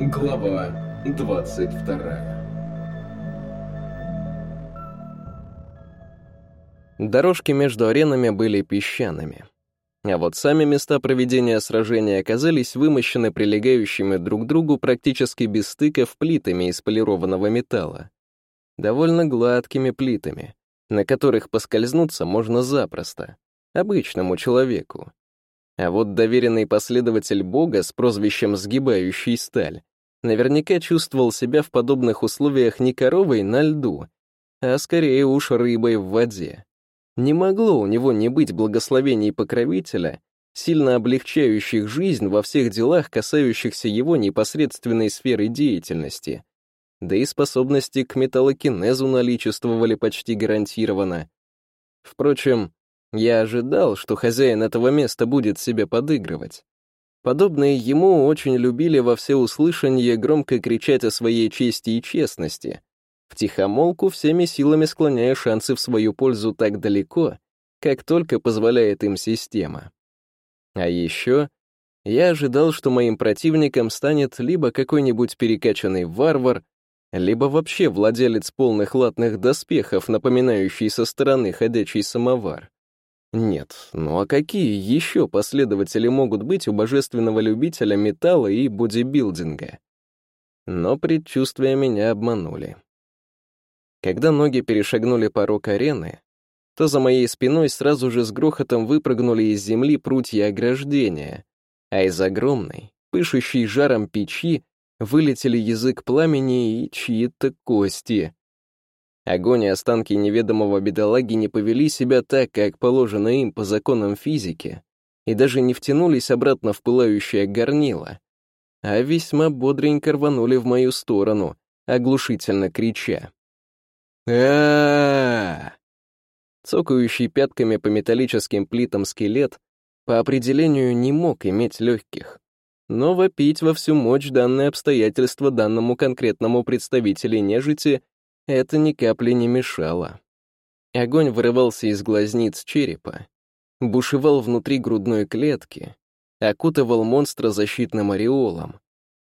Глава 22 Дорожки между аренами были песчаными. А вот сами места проведения сражения оказались вымощены прилегающими друг к другу практически без стыков плитами из полированного металла. Довольно гладкими плитами, на которых поскользнуться можно запросто, обычному человеку. А вот доверенный последователь Бога с прозвищем «Сгибающий сталь» наверняка чувствовал себя в подобных условиях не коровой на льду, а скорее уж рыбой в воде. Не могло у него не быть благословений покровителя, сильно облегчающих жизнь во всех делах, касающихся его непосредственной сферы деятельности. Да и способности к металлокинезу наличествовали почти гарантированно. Впрочем, я ожидал, что хозяин этого места будет себе подыгрывать. Подобные ему очень любили во всеуслышание громко кричать о своей чести и честности, втихомолку всеми силами склоняя шансы в свою пользу так далеко, как только позволяет им система. А еще я ожидал, что моим противником станет либо какой-нибудь перекачанный варвар, либо вообще владелец полных латных доспехов, напоминающий со стороны ходячий самовар. Нет, ну а какие еще последователи могут быть у божественного любителя металла и бодибилдинга? Но предчувствия меня обманули. Когда ноги перешагнули порог арены, то за моей спиной сразу же с грохотом выпрыгнули из земли прутья ограждения, а из огромной, пышущей жаром печи, вылетели язык пламени и чьи-то кости. Огонь и останки неведомого бедолаги не повели себя так, как положено им по законам физики, и даже не втянулись обратно в пылающее горнило, а весьма бодренько рванули в мою сторону, оглушительно крича. а Цокающий пятками по металлическим плитам скелет по определению не мог иметь легких. Но вопить во всю мощь данное обстоятельство данному конкретному представителю нежити это ни капли не мешало. Огонь вырывался из глазниц черепа, бушевал внутри грудной клетки, окутывал монстра защитным ореолом.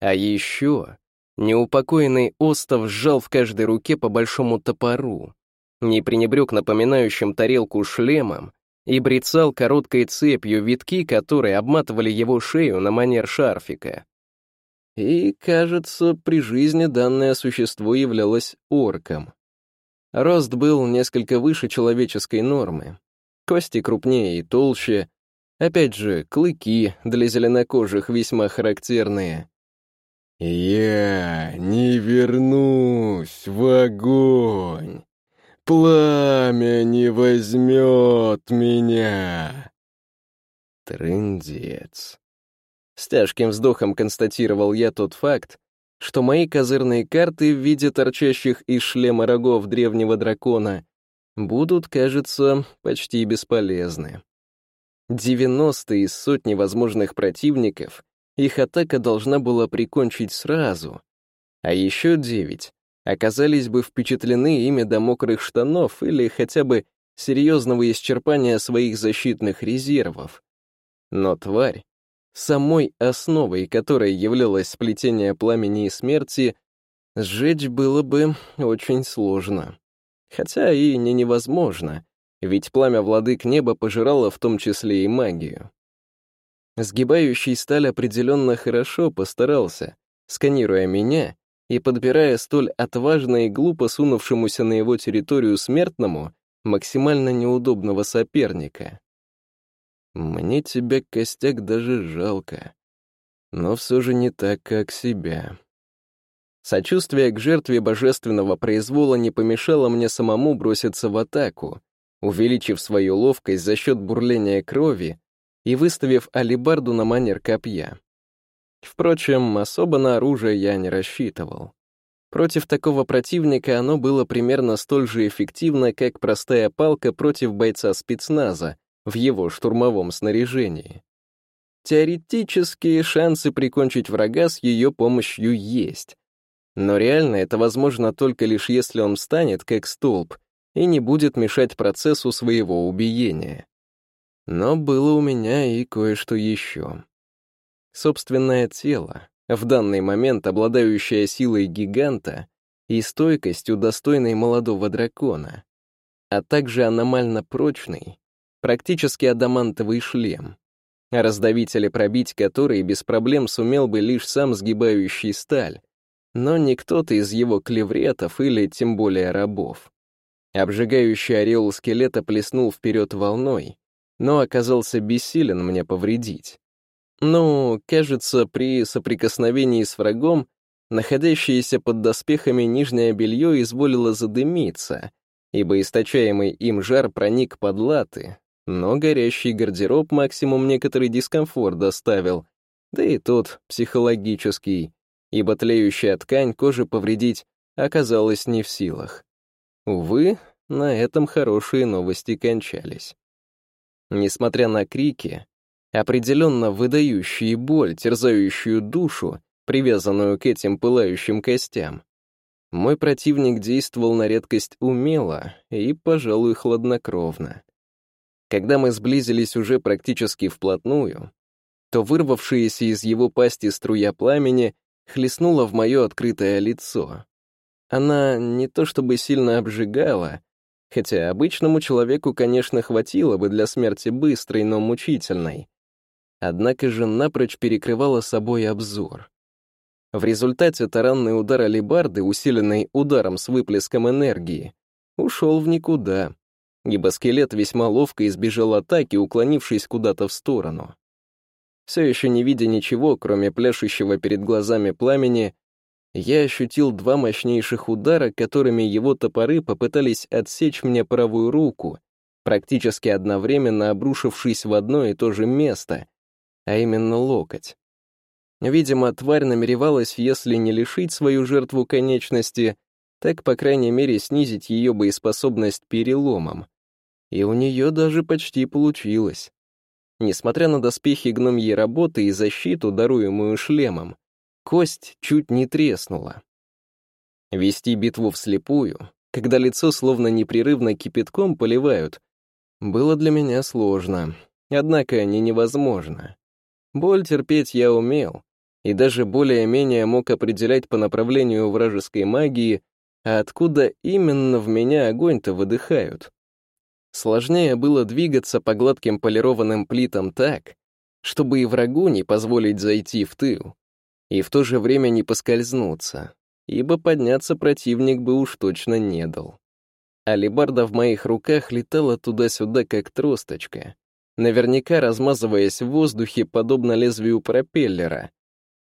А еще неупокоенный остов сжал в каждой руке по большому топору, не пренебрег напоминающим тарелку шлемом и брецал короткой цепью витки, которые обматывали его шею на манер шарфика. И, кажется, при жизни данное существо являлось орком. Рост был несколько выше человеческой нормы. Кости крупнее и толще. Опять же, клыки для зеленокожих весьма характерные. «Я не вернусь в огонь. Пламя не возьмет меня». Трындец. С тяжким вздохом констатировал я тот факт, что мои козырные карты в виде торчащих из шлема рогов древнего дракона будут, кажется, почти бесполезны. 90 из сотни возможных противников их атака должна была прикончить сразу, а еще 9 оказались бы впечатлены ими до мокрых штанов или хотя бы серьезного исчерпания своих защитных резервов. Но тварь самой основой которой являлось сплетение пламени и смерти, сжечь было бы очень сложно. Хотя и не невозможно, ведь пламя владык неба пожирало в том числе и магию. Сгибающий сталь определенно хорошо постарался, сканируя меня и подбирая столь отважно и глупо сунувшемуся на его территорию смертному максимально неудобного соперника. Мне тебя, костяк, даже жалко. Но все же не так, как себя. Сочувствие к жертве божественного произвола не помешало мне самому броситься в атаку, увеличив свою ловкость за счет бурления крови и выставив алибарду на манер копья. Впрочем, особо на оружие я не рассчитывал. Против такого противника оно было примерно столь же эффективно, как простая палка против бойца спецназа, в его штурмовом снаряжении. Теоретические шансы прикончить врага с ее помощью есть. Но реально это возможно только лишь если он встанет как столб и не будет мешать процессу своего убиения. Но было у меня и кое-что еще. Собственное тело, в данный момент обладающая силой гиганта и стойкостью, достойной молодого дракона, а также аномально прочный, практически адамантовый шлем, раздавить или пробить который без проблем сумел бы лишь сам сгибающий сталь, но не кто-то из его клевретов или тем более рабов. Обжигающий ореол скелета плеснул вперед волной, но оказался бессилен мне повредить. Ну, кажется, при соприкосновении с врагом находящееся под доспехами нижнее белье изволило задымиться, ибо источаемый им жар проник под латы, но горящий гардероб максимум некоторый дискомфорт доставил, да и тот психологический, ибо тлеющая ткань кожи повредить оказалась не в силах. Увы, на этом хорошие новости кончались. Несмотря на крики, определенно выдающие боль, терзающую душу, привязанную к этим пылающим костям, мой противник действовал на редкость умело и, пожалуй, хладнокровно. Когда мы сблизились уже практически вплотную, то вырвавшаяся из его пасти струя пламени хлестнула в мое открытое лицо. Она не то чтобы сильно обжигала, хотя обычному человеку, конечно, хватило бы для смерти быстрой, но мучительной. Однако же напрочь перекрывала собой обзор. В результате таранный удар алибарды, усиленный ударом с выплеском энергии, ушел в никуда, ибо скелет весьма ловко избежал атаки, уклонившись куда-то в сторону. Все еще не видя ничего, кроме пляшущего перед глазами пламени, я ощутил два мощнейших удара, которыми его топоры попытались отсечь мне правую руку, практически одновременно обрушившись в одно и то же место, а именно локоть. Видимо, тварь намеревалась, если не лишить свою жертву конечности, так, по крайней мере, снизить ее боеспособность переломом. И у нее даже почти получилось. Несмотря на доспехи гномьей работы и защиту, даруемую шлемом, Кость чуть не треснула. Вести битву вслепую, когда лицо словно непрерывно кипятком поливают, было для меня сложно, однако не невозможно. Боль терпеть я умел, и даже более-менее мог определять по направлению вражеской магии, а откуда именно в меня огонь-то выдыхают. Сложнее было двигаться по гладким полированным плитам так, чтобы и врагу не позволить зайти в тыл и в то же время не поскользнуться, ибо подняться противник бы уж точно не дал. Алибарда в моих руках летала туда-сюда, как тросточка, наверняка размазываясь в воздухе, подобно лезвию пропеллера,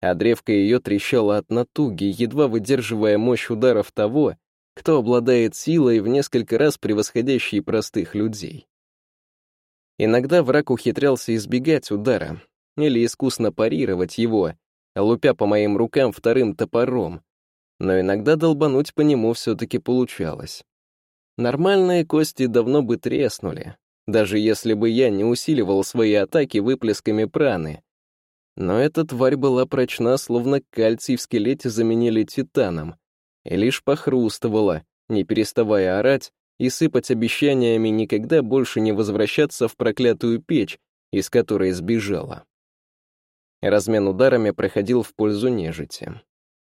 а древко ее трещало от натуги, едва выдерживая мощь ударов того, кто обладает силой в несколько раз превосходящей простых людей. Иногда враг ухитрялся избегать удара или искусно парировать его, лупя по моим рукам вторым топором, но иногда долбануть по нему все-таки получалось. Нормальные кости давно бы треснули, даже если бы я не усиливал свои атаки выплесками праны. Но эта тварь была прочна, словно кальций в скелете заменили титаном, и лишь похрустывала, не переставая орать и сыпать обещаниями никогда больше не возвращаться в проклятую печь, из которой сбежала. Размен ударами проходил в пользу нежити.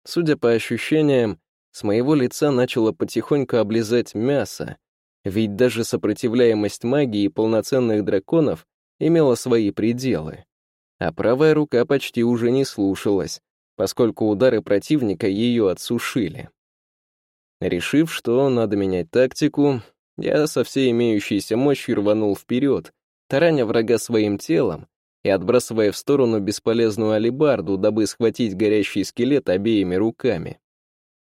Судя по ощущениям, с моего лица начало потихоньку облизать мясо, ведь даже сопротивляемость магии полноценных драконов имела свои пределы. А правая рука почти уже не слушалась, поскольку удары противника ее отсушили. Решив, что надо менять тактику, я со всей имеющейся мощью рванул вперед, тараня врага своим телом и отбрасывая в сторону бесполезную алибарду, дабы схватить горящий скелет обеими руками.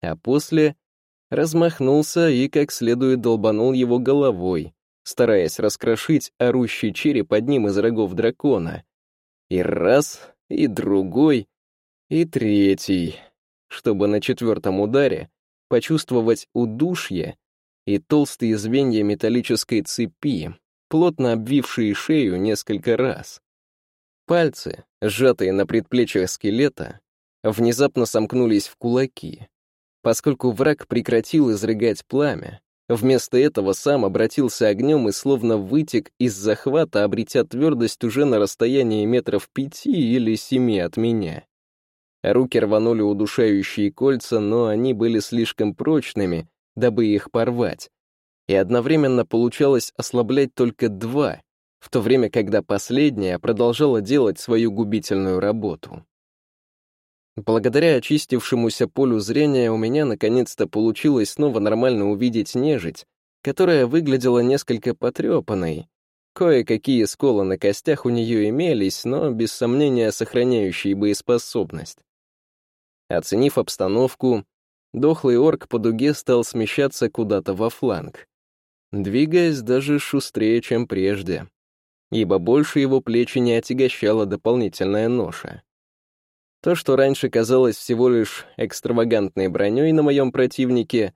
А после размахнулся и как следует долбанул его головой, стараясь раскрошить орущий череп одним из рогов дракона. И раз, и другой, и третий, чтобы на четвертом ударе почувствовать удушье и толстые звенья металлической цепи, плотно обвившие шею несколько раз. Пальцы, сжатые на предплечьях скелета, внезапно сомкнулись в кулаки. Поскольку враг прекратил изрыгать пламя, вместо этого сам обратился огнем и словно вытек из захвата, обретя твердость уже на расстоянии метров пяти или семи от меня. Руки рванули удушающие кольца, но они были слишком прочными, дабы их порвать. И одновременно получалось ослаблять только два, в то время, когда последняя продолжала делать свою губительную работу. Благодаря очистившемуся полю зрения у меня наконец-то получилось снова нормально увидеть нежить, которая выглядела несколько потрепанной. Кое-какие сколы на костях у нее имелись, но без сомнения сохраняющие боеспособность. Оценив обстановку, дохлый орк по дуге стал смещаться куда-то во фланг, двигаясь даже шустрее, чем прежде, ибо больше его плечи не отягощала дополнительная ноша. То, что раньше казалось всего лишь экстравагантной броней на моем противнике,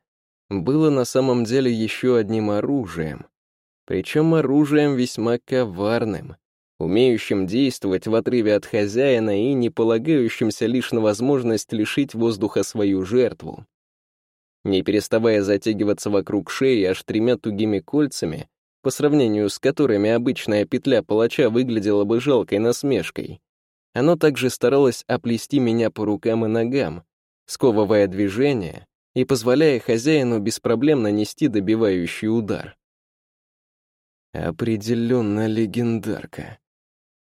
было на самом деле еще одним оружием. Причем оружием весьма коварным, умеющим действовать в отрыве от хозяина и не полагающимся лишь на возможность лишить воздуха свою жертву. Не переставая затягиваться вокруг шеи аж тремя тугими кольцами, по сравнению с которыми обычная петля палача выглядела бы жалкой насмешкой, оно также старалось оплести меня по рукам и ногам, сковывая движение и позволяя хозяину без проблем нанести добивающий удар. Определенно легендарка.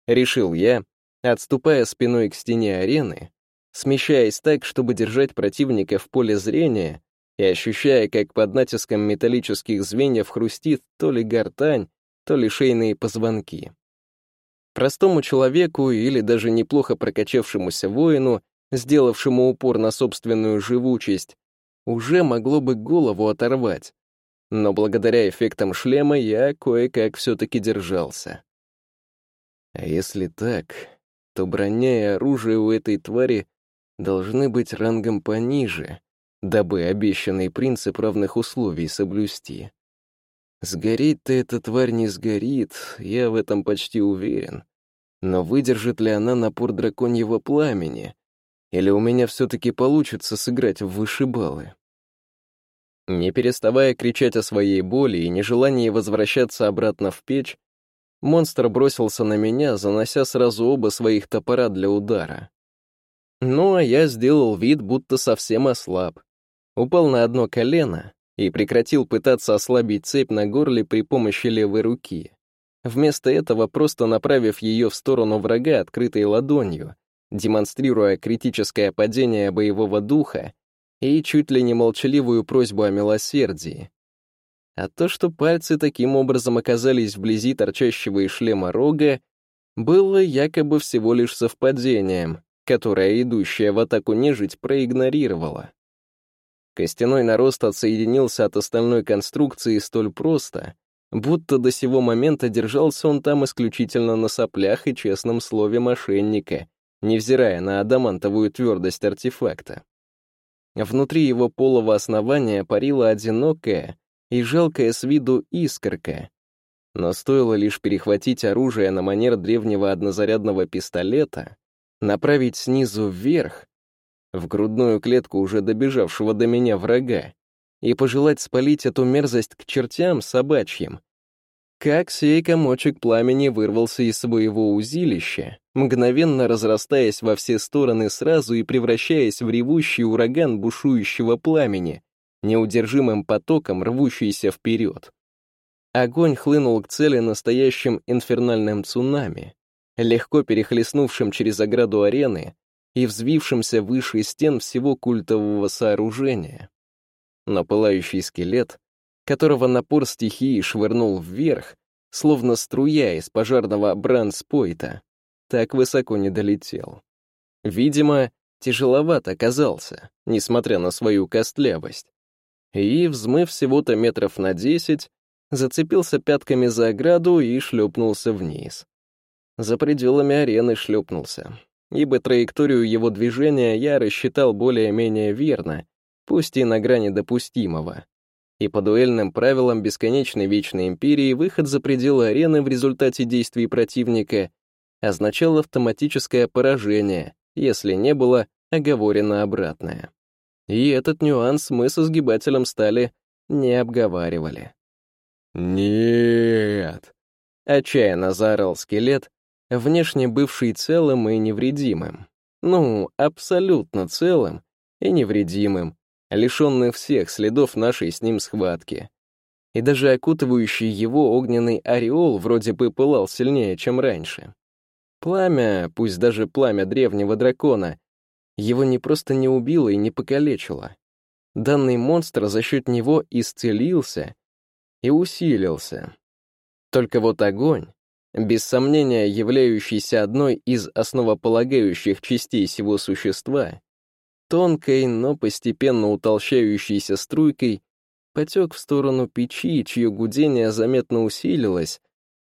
Решил я, отступая спиной к стене арены, смещаясь так, чтобы держать противника в поле зрения и ощущая, как под натиском металлических звеньев хрустит то ли гортань, то ли шейные позвонки. Простому человеку или даже неплохо прокачавшемуся воину, сделавшему упор на собственную живучесть, уже могло бы голову оторвать. Но благодаря эффектам шлема я кое-как все-таки держался. А если так, то броня и оружие у этой твари должны быть рангом пониже, дабы обещанный принцип равных условий соблюсти. Сгореть-то эта тварь не сгорит, я в этом почти уверен. Но выдержит ли она напор драконьего пламени? Или у меня все-таки получится сыграть в вышибалы? Не переставая кричать о своей боли и нежелании возвращаться обратно в печь, монстр бросился на меня, занося сразу оба своих топора для удара. Ну, а я сделал вид, будто совсем ослаб. Упал на одно колено и прекратил пытаться ослабить цепь на горле при помощи левой руки. Вместо этого просто направив ее в сторону врага открытой ладонью, демонстрируя критическое падение боевого духа и чуть ли не молчаливую просьбу о милосердии. А то, что пальцы таким образом оказались вблизи торчащего из шлема рога, было якобы всего лишь совпадением, которое идущая в атаку нежить проигнорировала. Костяной нарост отсоединился от остальной конструкции столь просто, будто до сего момента держался он там исключительно на соплях и честном слове мошенника, невзирая на адамантовую твердость артефакта. Внутри его полого основания парила одинокая и жалкая с виду искорка. Но стоило лишь перехватить оружие на манер древнего однозарядного пистолета, направить снизу вверх, в грудную клетку уже добежавшего до меня врага, и пожелать спалить эту мерзость к чертям собачьим. Как сей комочек пламени вырвался из своего узилища, мгновенно разрастаясь во все стороны сразу и превращаясь в ревущий ураган бушующего пламени, неудержимым потоком рвущийся вперед. Огонь хлынул к цели настоящим инфернальным цунами, легко перехлестнувшим через ограду арены и взвившимся выше стен всего культового сооружения. Но пылающий скелет, которого напор стихии швырнул вверх, словно струя из пожарного бранспойта, так высоко не долетел. Видимо, тяжеловат оказался, несмотря на свою костлявость. И, взмыв всего-то метров на десять, зацепился пятками за ограду и шлепнулся вниз. За пределами арены шлепнулся, ибо траекторию его движения я рассчитал более-менее верно, пусть и на грани допустимого. И по дуэльным правилам бесконечной вечной империи выход за пределы арены в результате действий противника означал автоматическое поражение, если не было оговорено обратное. И этот нюанс мы со сгибателем стали не обговаривали. «Нет!» — отчаянно заорал скелет, внешне бывший целым и невредимым, ну, абсолютно целым и невредимым, лишенный всех следов нашей с ним схватки. И даже окутывающий его огненный ореол вроде бы пылал сильнее, чем раньше. Пламя, пусть даже пламя древнего дракона, его не просто не убило и не покалечило. Данный монстр за счет него исцелился и усилился. Только вот огонь, без сомнения являющийся одной из основополагающих частей всего существа, тонкой, но постепенно утолщающейся струйкой, потек в сторону печи, чье гудение заметно усилилось,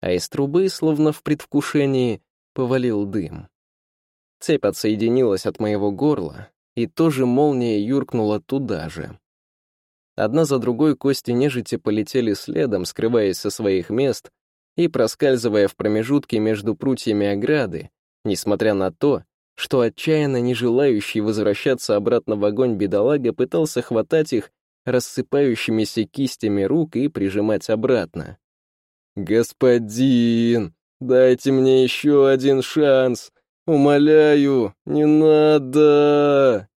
а из трубы, словно в предвкушении, повалил дым. Цепь отсоединилась от моего горла, и тоже молния юркнула туда же. Одна за другой кости нежити полетели следом, скрываясь со своих мест и проскальзывая в промежутке между прутьями ограды, несмотря на то, что отчаянно не желающий возвращаться обратно в огонь бедолага пытался хватать их рассыпающимися кистями рук и прижимать обратно. «Господин, дайте мне еще один шанс! Умоляю, не надо!»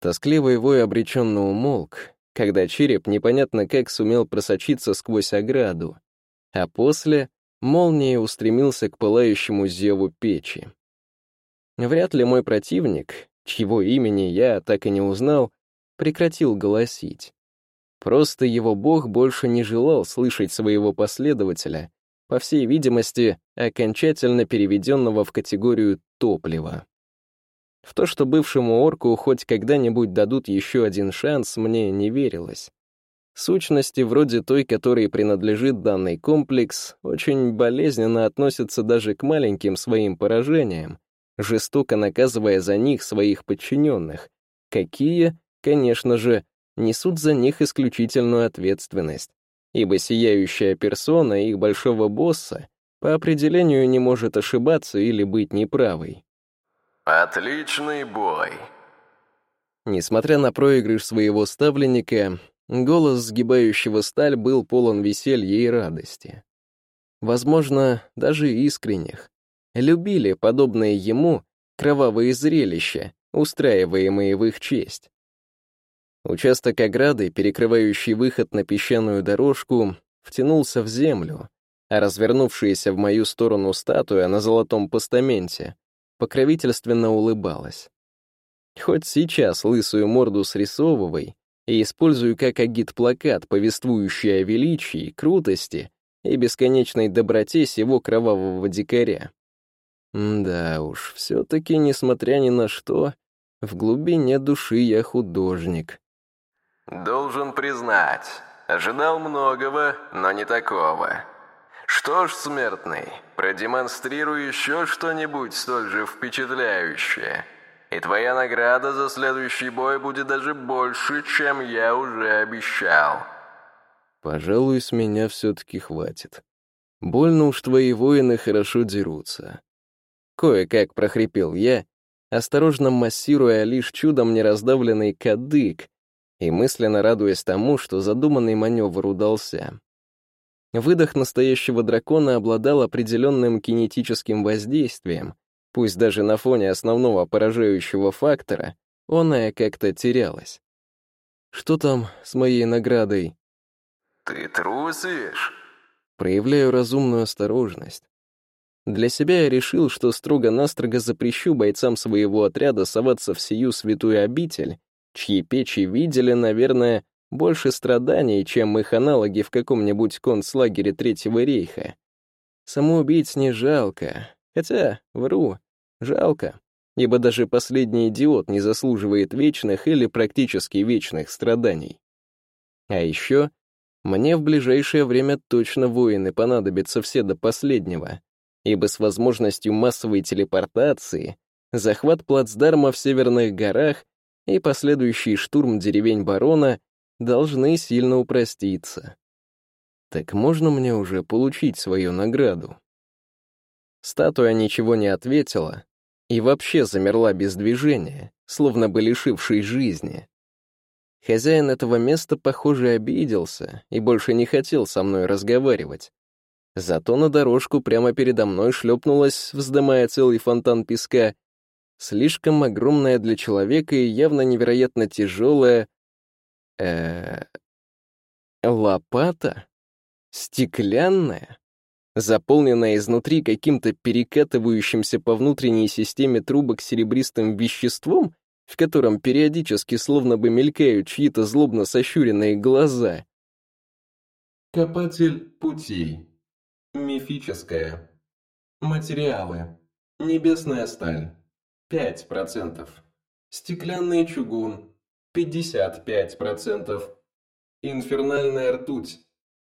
Тоскливый вой обреченно умолк, когда череп непонятно как сумел просочиться сквозь ограду, а после молнией устремился к пылающему зеву печи. Вряд ли мой противник, чьего имени я так и не узнал, прекратил голосить. Просто его бог больше не желал слышать своего последователя, по всей видимости, окончательно переведенного в категорию топлива. В то, что бывшему орку хоть когда-нибудь дадут еще один шанс, мне не верилось. Сущности вроде той, которой принадлежит данный комплекс, очень болезненно относятся даже к маленьким своим поражениям, жестоко наказывая за них своих подчиненных, какие, конечно же, несут за них исключительную ответственность, ибо сияющая персона их большого босса по определению не может ошибаться или быть неправой. «Отличный бой!» Несмотря на проигрыш своего ставленника, голос сгибающего сталь был полон веселья и радости. Возможно, даже искренних. Любили подобные ему кровавые зрелища, устраиваемые в их честь. Участок ограды, перекрывающий выход на песчаную дорожку, втянулся в землю, а развернувшаяся в мою сторону статуя на золотом постаменте покровительственно улыбалась. Хоть сейчас лысую морду срисовывай и использую как агит-плакат, повествующий о величии, крутости и бесконечной доброте сего кровавого дикаря. Да уж, все-таки, несмотря ни на что, в глубине души я художник. Должен признать, ожидал многого, но не такого. Что ж, смертный, продемонстрируй еще что-нибудь столь же впечатляющее. И твоя награда за следующий бой будет даже больше, чем я уже обещал. Пожалуй, с меня все-таки хватит. Больно уж твои воины хорошо дерутся. Кое-как прохрипел я, осторожно массируя лишь чудом не раздавленный кадык, и мысленно радуясь тому, что задуманный маневр удался. Выдох настоящего дракона обладал определенным кинетическим воздействием, пусть даже на фоне основного поражающего фактора оная как-то терялась. Что там с моей наградой? «Ты трусишь?» Проявляю разумную осторожность. Для себя я решил, что строго-настрого запрещу бойцам своего отряда соваться в сию святую обитель чьи печи видели, наверное, больше страданий, чем их аналоги в каком-нибудь концлагере Третьего рейха. Самоубийц не жалко, хотя, вру, жалко, ибо даже последний идиот не заслуживает вечных или практически вечных страданий. А еще мне в ближайшее время точно воины понадобятся все до последнего, ибо с возможностью массовой телепортации захват плацдарма в Северных горах и последующий штурм деревень барона должны сильно упроститься. Так можно мне уже получить свою награду? Статуя ничего не ответила и вообще замерла без движения, словно бы лишившей жизни. Хозяин этого места, похоже, обиделся и больше не хотел со мной разговаривать. Зато на дорожку прямо передо мной шлепнулась, вздымая целый фонтан песка, Слишком огромная для человека и явно невероятно тяжелая... Э, лопата? Стеклянная? Заполненная изнутри каким-то перекатывающимся по внутренней системе трубок серебристым веществом, в котором периодически словно бы мелькают чьи-то злобно сощуренные глаза. Копатель путей. Мифическая. Материалы. Небесная сталь. 5%. Стеклянный чугун. 55%. Инфернальная ртуть.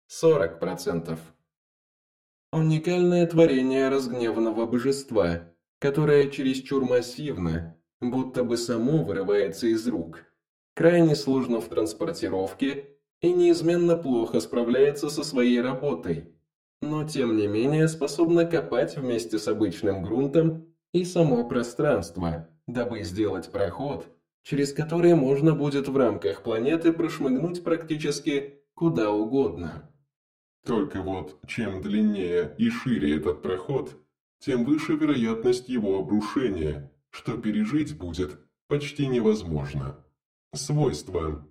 40%. Уникальное творение разгневанного божества, которое чересчур массивно, будто бы само вырывается из рук. Крайне сложно в транспортировке и неизменно плохо справляется со своей работой, но тем не менее способна копать вместе с обычным грунтом и само пространство, дабы сделать проход, через который можно будет в рамках планеты прошмыгнуть практически куда угодно. Только вот, чем длиннее и шире этот проход, тем выше вероятность его обрушения, что пережить будет почти невозможно. Свойства.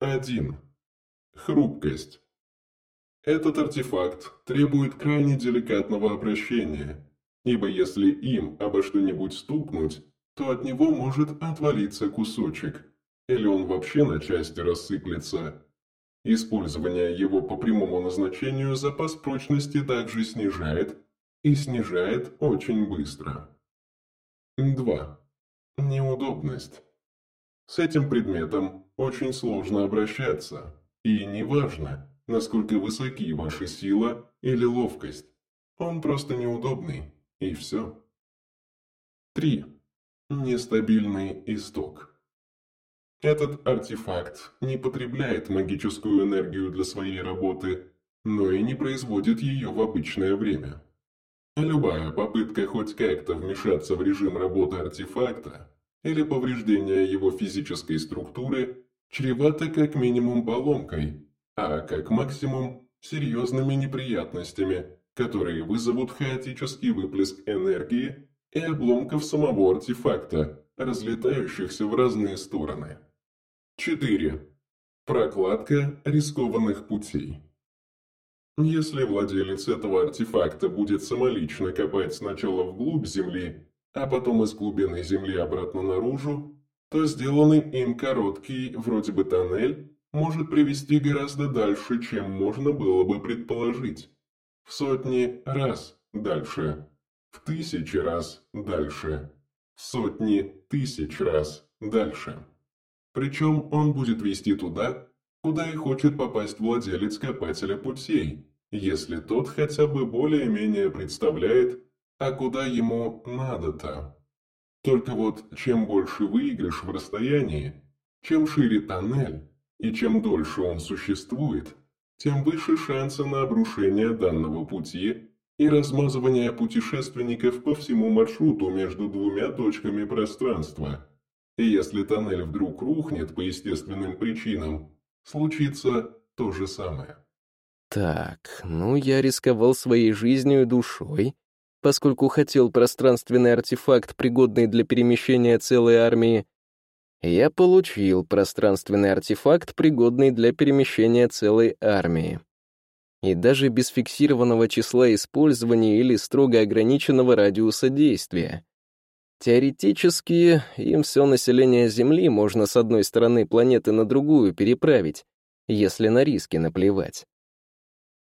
1. Хрупкость. Этот артефакт требует крайне деликатного обращения, ибо если им обо что-нибудь стукнуть, то от него может отвалиться кусочек, или он вообще на части рассыплется. Использование его по прямому назначению запас прочности также снижает, и снижает очень быстро. 2. Неудобность. С этим предметом очень сложно обращаться, и неважно, насколько высоки ваша сила или ловкость. Он просто неудобный, и все. 3. Нестабильный исток. Этот артефакт не потребляет магическую энергию для своей работы, но и не производит ее в обычное время. Любая попытка хоть как-то вмешаться в режим работы артефакта или повреждения его физической структуры чревата как минимум поломкой, а как максимум серьезными неприятностями, которые вызовут хаотический выплеск энергии и обломков самого артефакта, разлетающихся в разные стороны. 4. Прокладка рискованных путей. Если владелец этого артефакта будет самолично копать сначала вглубь Земли, а потом из глубины Земли обратно наружу, то сделанный им короткий, вроде бы тоннель, может привести гораздо дальше, чем можно было бы предположить. В сотни раз дальше, в тысячи раз дальше, в сотни тысяч раз дальше. Причем он будет вести туда, куда и хочет попасть владелец копателя путей, если тот хотя бы более-менее представляет, а куда ему надо-то. Только вот чем больше выигрыш в расстоянии, чем шире тоннель, и чем дольше он существует, тем выше шансы на обрушение данного пути и размазывание путешественников по всему маршруту между двумя точками пространства. И если тоннель вдруг рухнет по естественным причинам, случится то же самое. Так, ну я рисковал своей жизнью и душой, поскольку хотел пространственный артефакт, пригодный для перемещения целой армии, я получил пространственный артефакт, пригодный для перемещения целой армии. И даже без фиксированного числа использования или строго ограниченного радиуса действия. Теоретически, им все население Земли можно с одной стороны планеты на другую переправить, если на риски наплевать.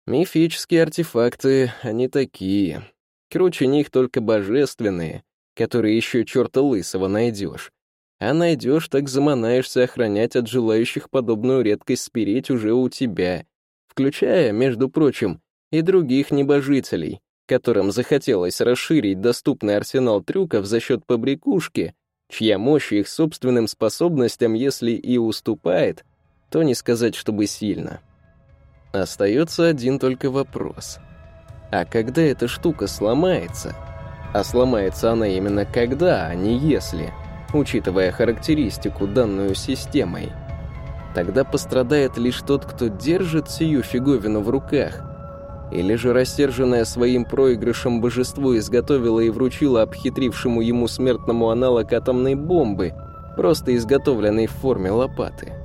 Мифические артефакты, они такие. Круче них только божественные, которые еще черта лысого найдешь. А найдешь, так заманаешься охранять от желающих подобную редкость спереть уже у тебя, включая, между прочим, и других небожителей, которым захотелось расширить доступный арсенал трюков за счет побрякушки, чья мощь их собственным способностям, если и уступает, то не сказать, чтобы сильно. Остается один только вопрос. А когда эта штука сломается? А сломается она именно когда, а не если — учитывая характеристику, данную системой. Тогда пострадает лишь тот, кто держит сию фиговину в руках. Или же рассерженное своим проигрышем божество изготовило и вручило обхитрившему ему смертному аналог атомной бомбы, просто изготовленной в форме лопаты.